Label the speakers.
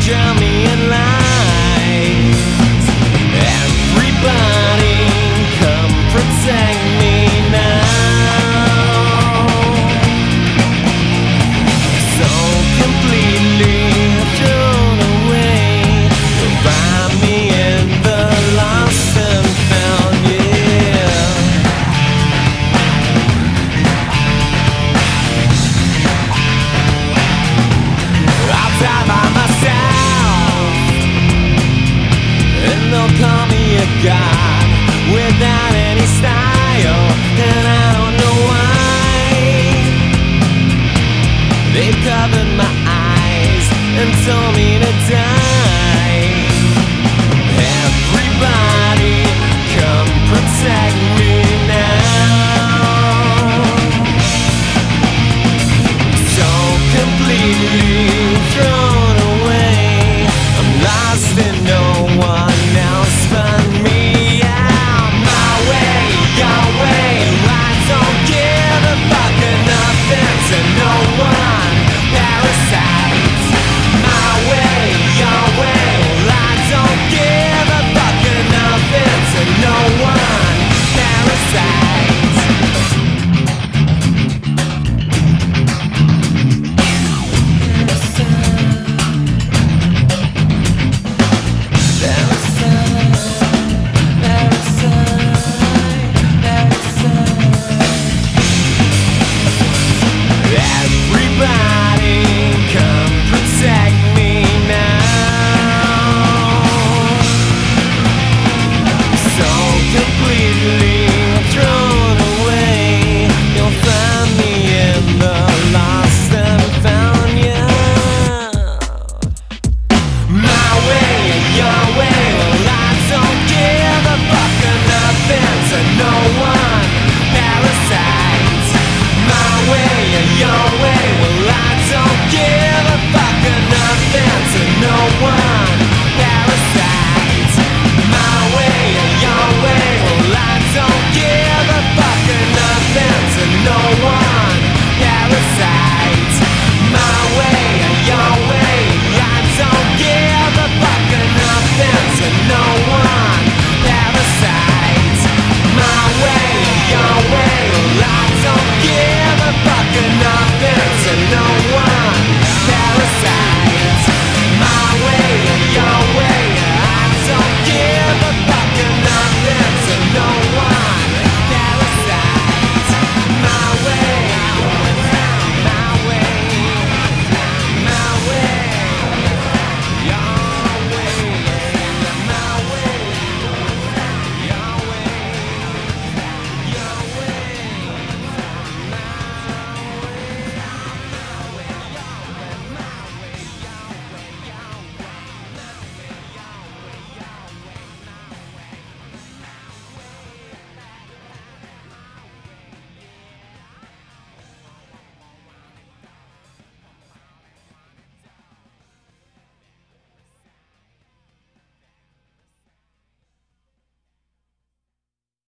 Speaker 1: Drown me in line. God without any style, and I don't know why. they covered my eyes and told me to die.